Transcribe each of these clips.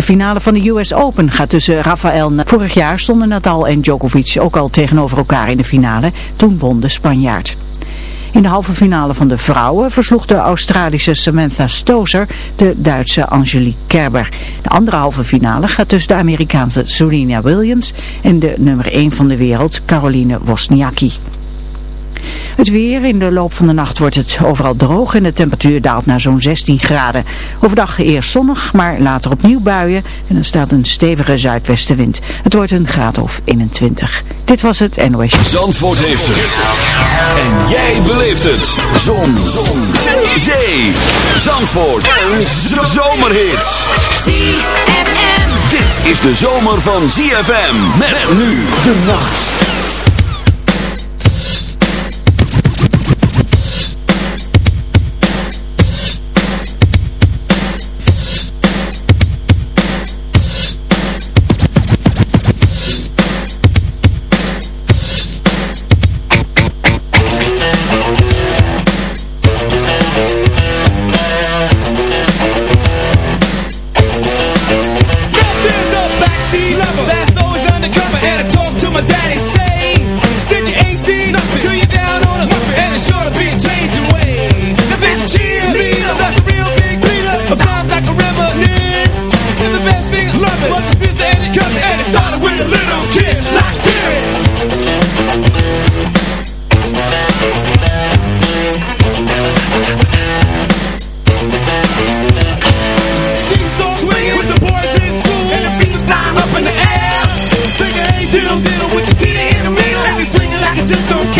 De finale van de US Open gaat tussen Rafael... Vorig jaar stonden Nadal en Djokovic ook al tegenover elkaar in de finale. Toen won de Spanjaard. In de halve finale van de vrouwen versloeg de Australische Samantha Stozer de Duitse Angelique Kerber. De andere halve finale gaat tussen de Amerikaanse Serena Williams en de nummer 1 van de wereld Caroline Wozniacki. Het weer, in de loop van de nacht wordt het overal droog en de temperatuur daalt naar zo'n 16 graden. Overdag eerst zonnig, maar later opnieuw buien en er staat een stevige zuidwestenwind. Het wordt een graad of 21. Dit was het NOS. Zandvoort heeft het. En jij beleeft het. Zon. Zon. Zee. Zandvoort. Een zomerhit. ZFM. Dit is de zomer van ZFM. Met nu de nacht. just don't care.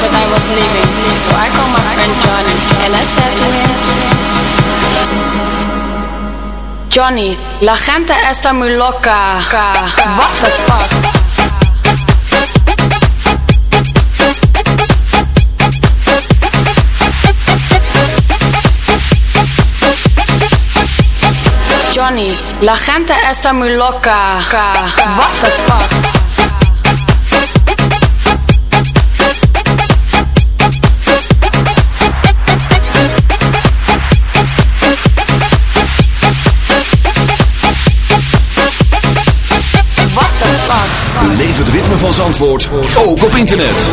what I was living, so I called my friend Johnny and I said to. Johnny, la gente está muy loca. What the fuck? Johnny, la gente está muy loca. What the fuck? Het ritme van Zandvoort, ook op internet.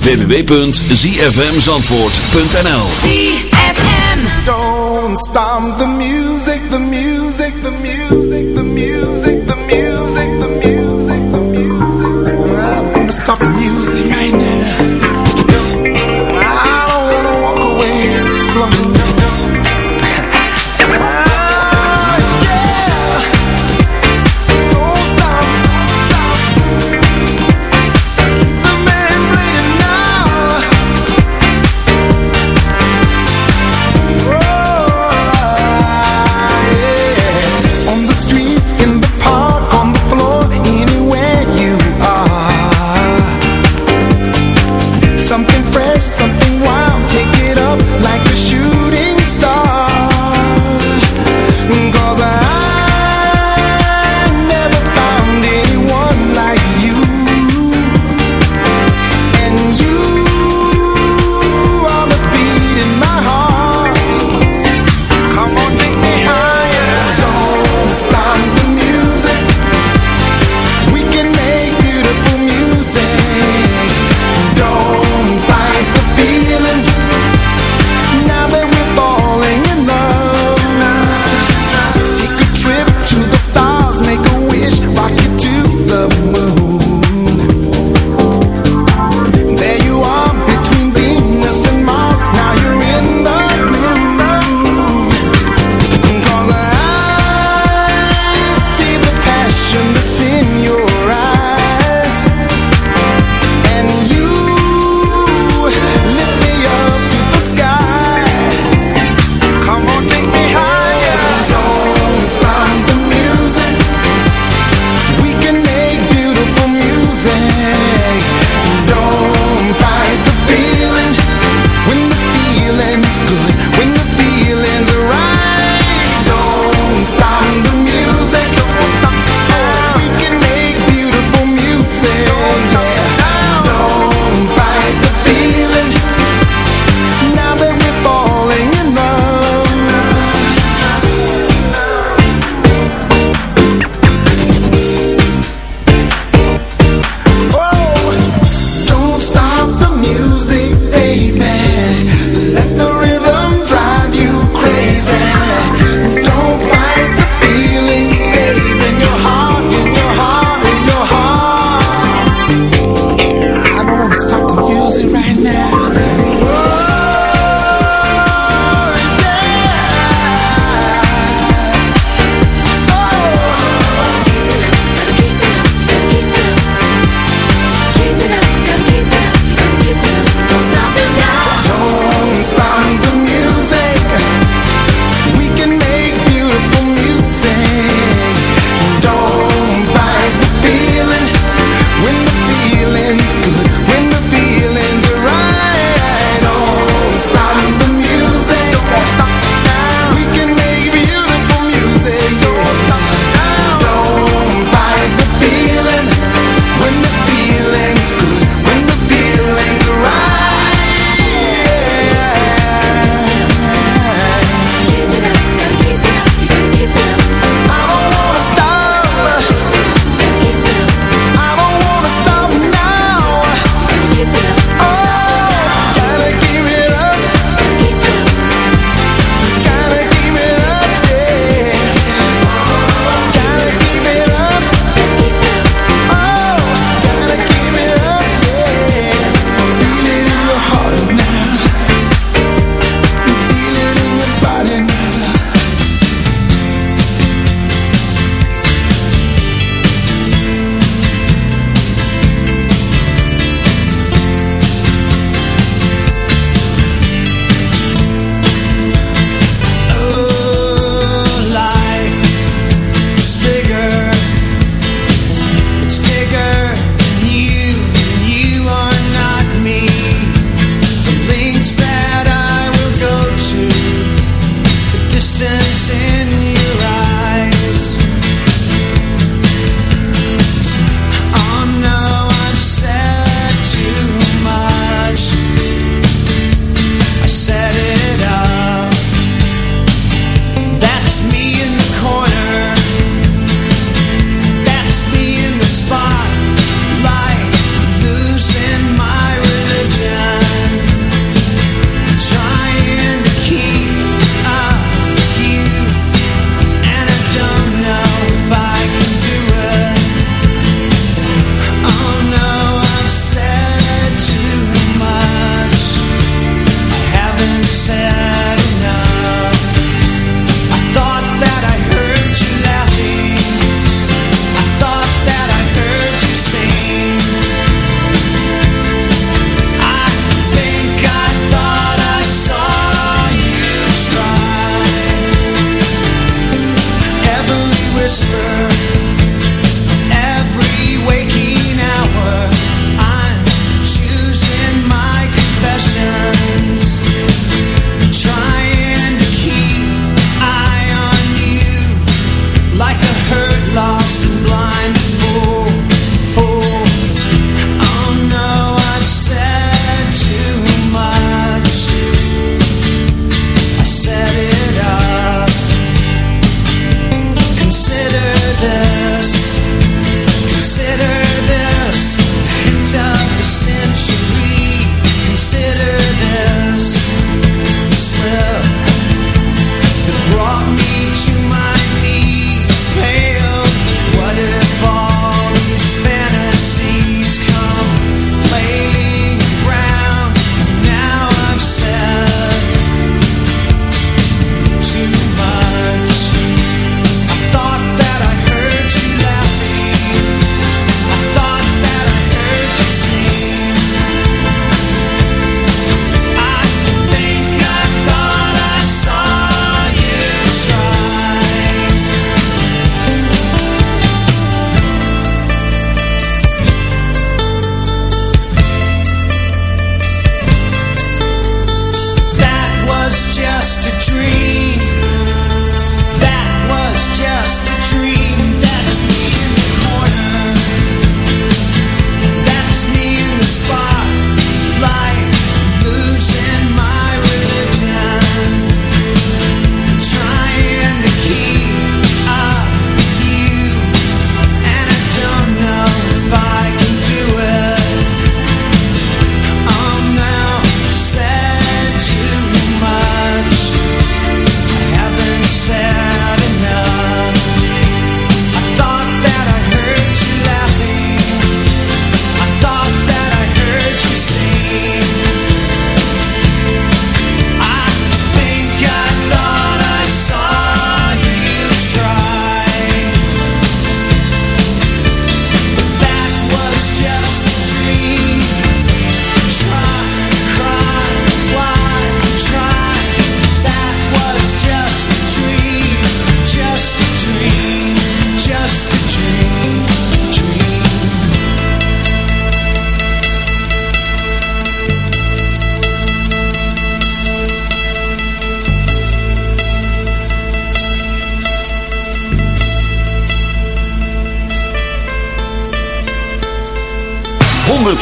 www.zfmzandvoort.nl ZFM Don't stop the music, the music, the music, the music, the music, the music, the music. I'm gonna stop the music.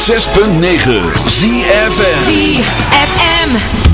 106.9 ZFM ZFM.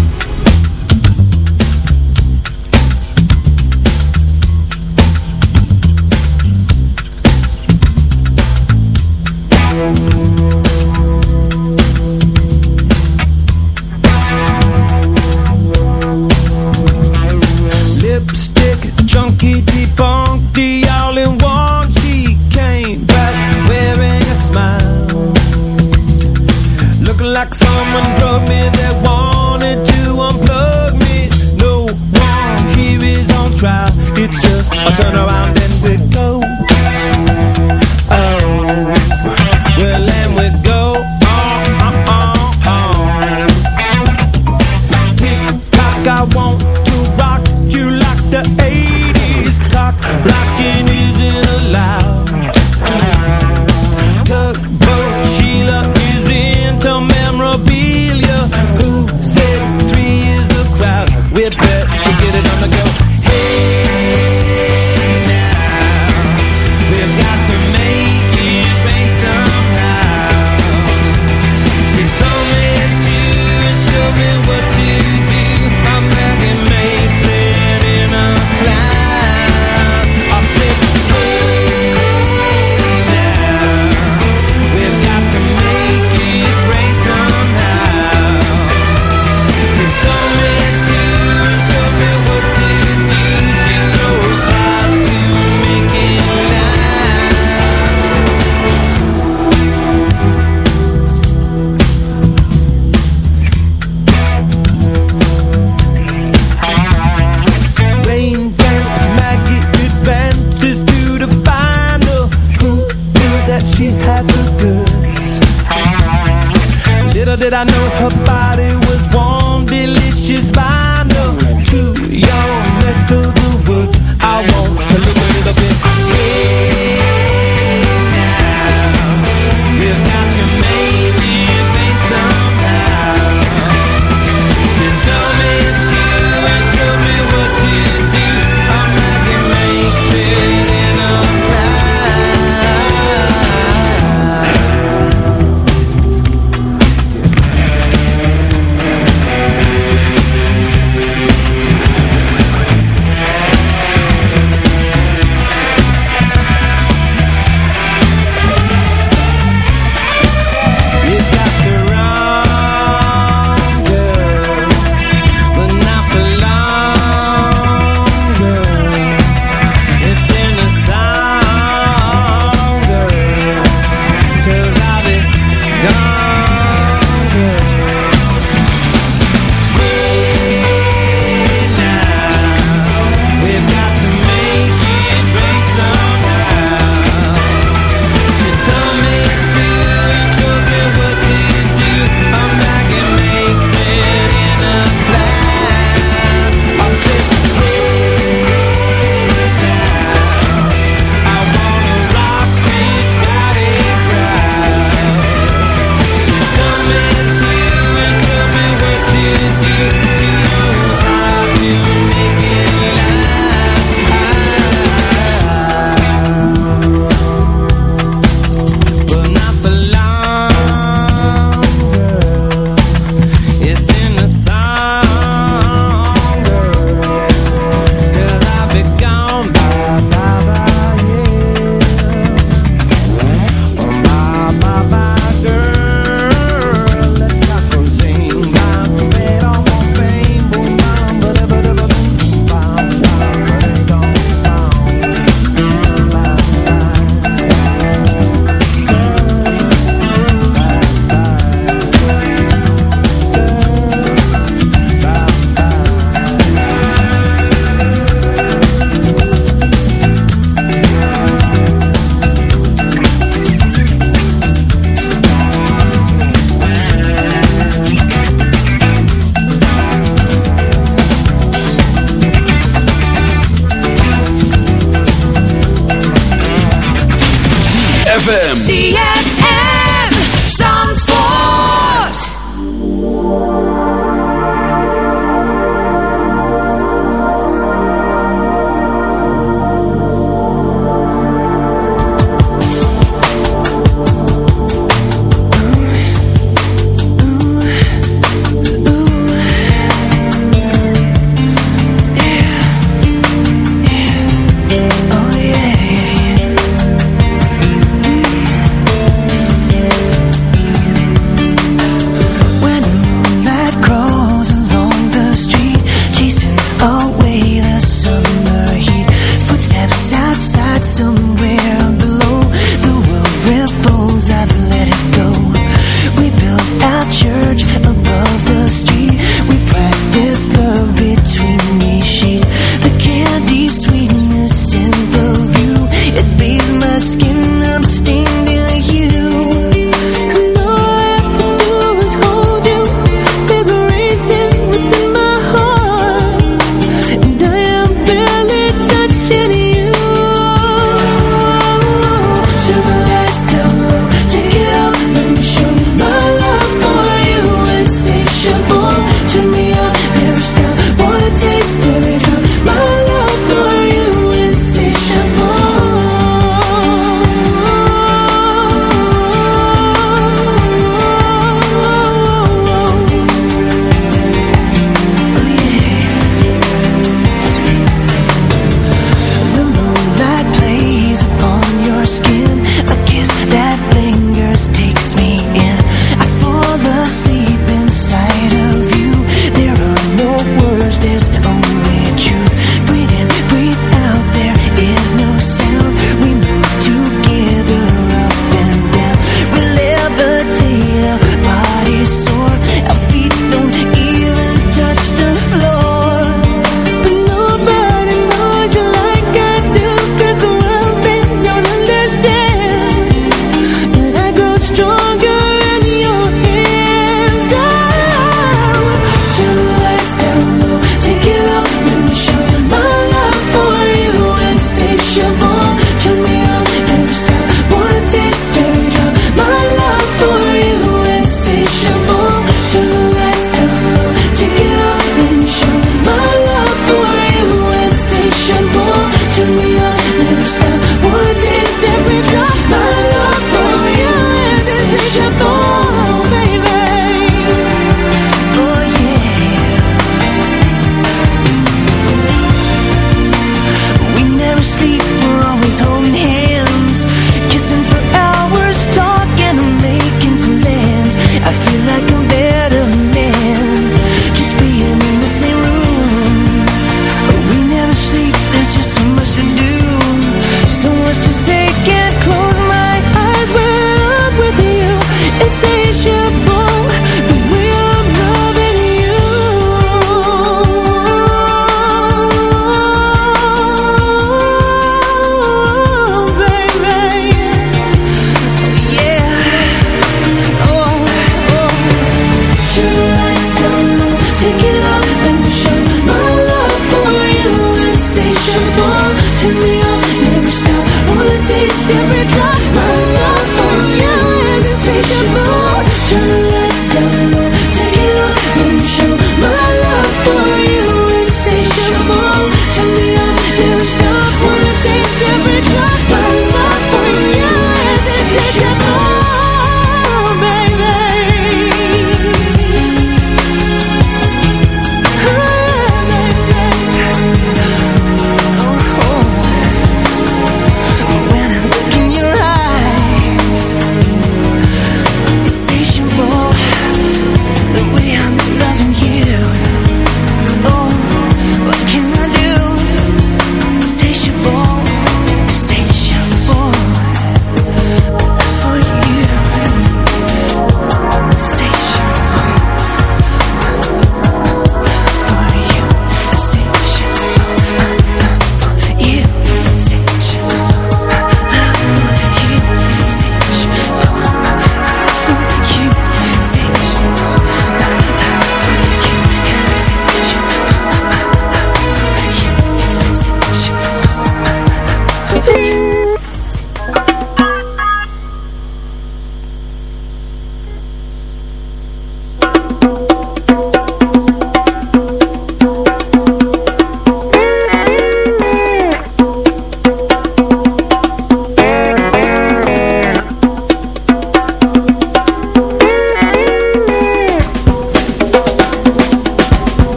Gone,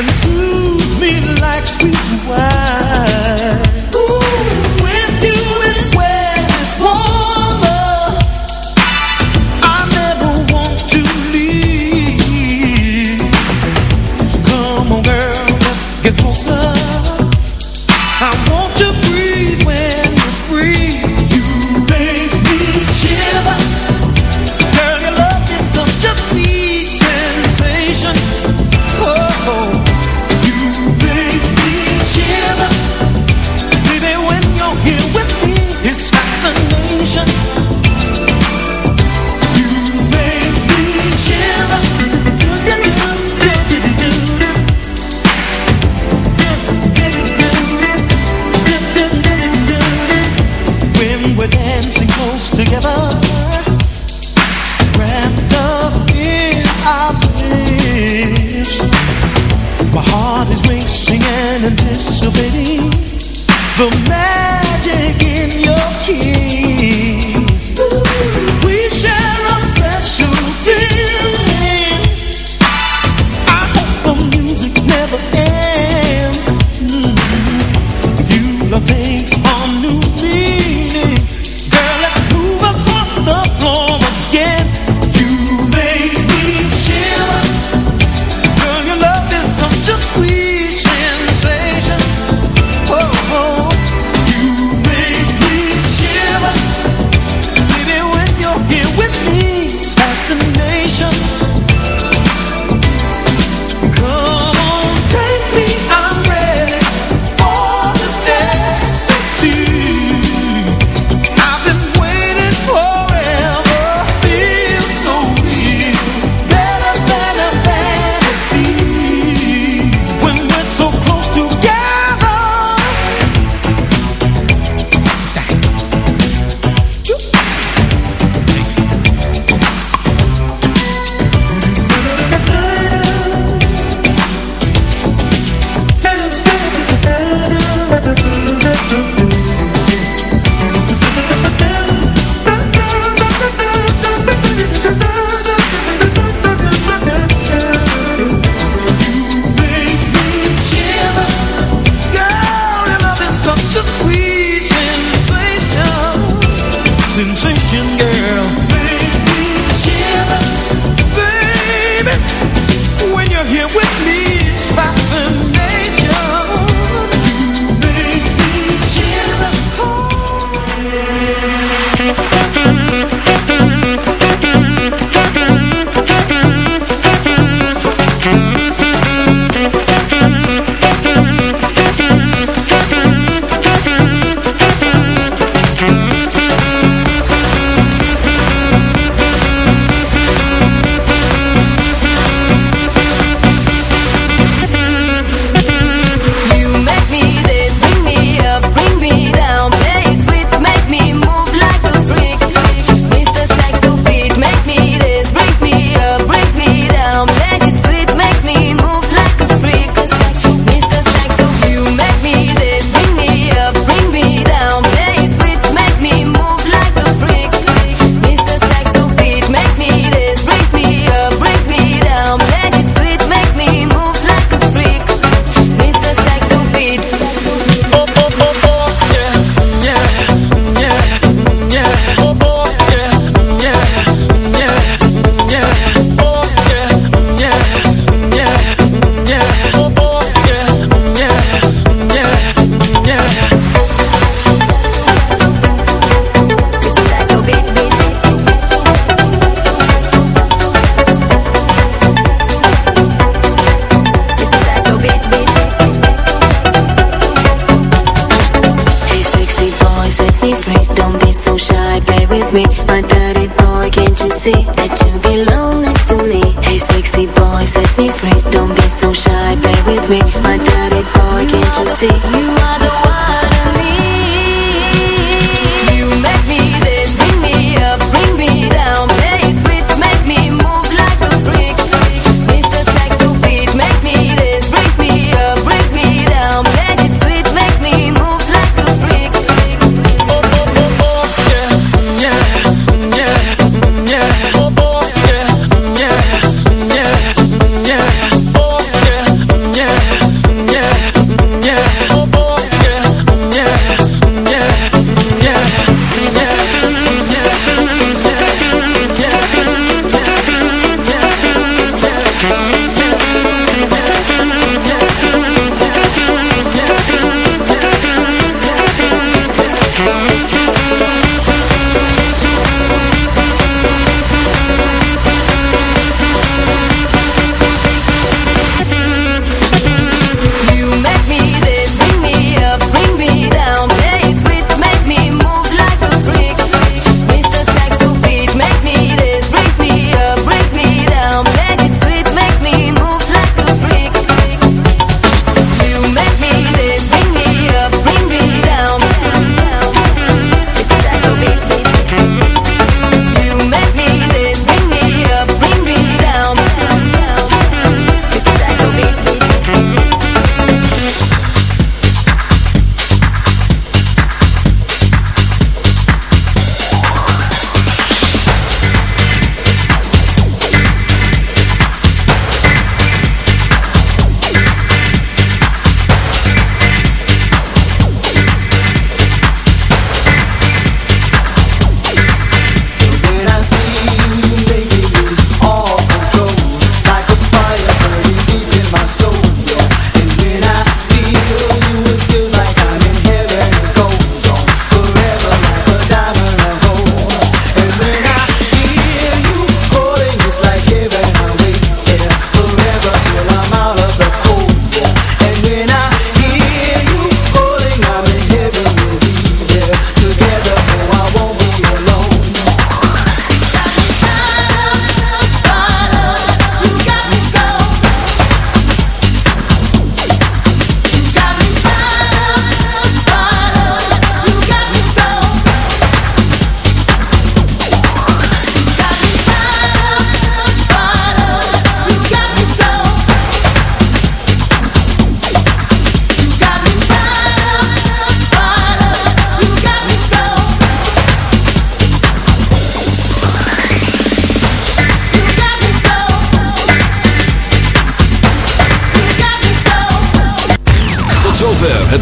and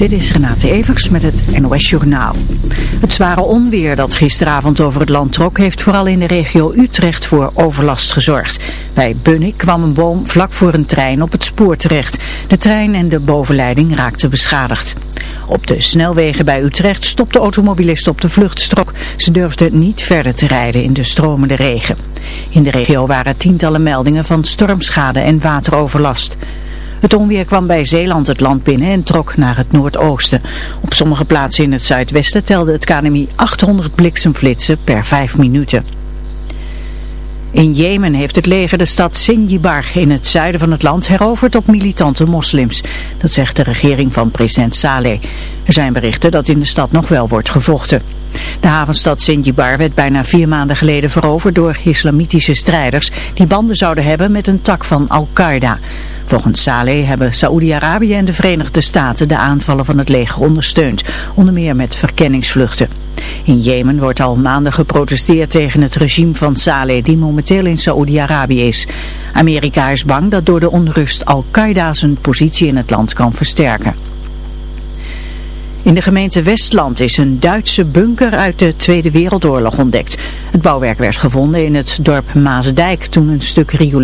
Dit is Renate Evers met het NOS Journaal. Het zware onweer dat gisteravond over het land trok... heeft vooral in de regio Utrecht voor overlast gezorgd. Bij Bunnik kwam een boom vlak voor een trein op het spoor terecht. De trein en de bovenleiding raakten beschadigd. Op de snelwegen bij Utrecht stopten automobilisten op de vluchtstrook. Ze durfden niet verder te rijden in de stromende regen. In de regio waren tientallen meldingen van stormschade en wateroverlast. Het onweer kwam bij Zeeland het land binnen en trok naar het noordoosten. Op sommige plaatsen in het zuidwesten telde het KNMI 800 bliksemflitsen per 5 minuten. In Jemen heeft het leger de stad Sinjibar in het zuiden van het land heroverd op militante moslims. Dat zegt de regering van president Saleh. Er zijn berichten dat in de stad nog wel wordt gevochten. De havenstad Sinjibar werd bijna vier maanden geleden veroverd door islamitische strijders die banden zouden hebben met een tak van Al-Qaeda. Volgens Saleh hebben Saoedi-Arabië en de Verenigde Staten de aanvallen van het leger ondersteund, onder meer met verkenningsvluchten. In Jemen wordt al maanden geprotesteerd tegen het regime van Saleh, die momenteel in Saoedi-Arabië is. Amerika is bang dat door de onrust Al-Qaeda zijn positie in het land kan versterken. In de gemeente Westland is een Duitse bunker uit de Tweede Wereldoorlog ontdekt. Het bouwwerk werd gevonden in het dorp Maasdijk toen een stuk riool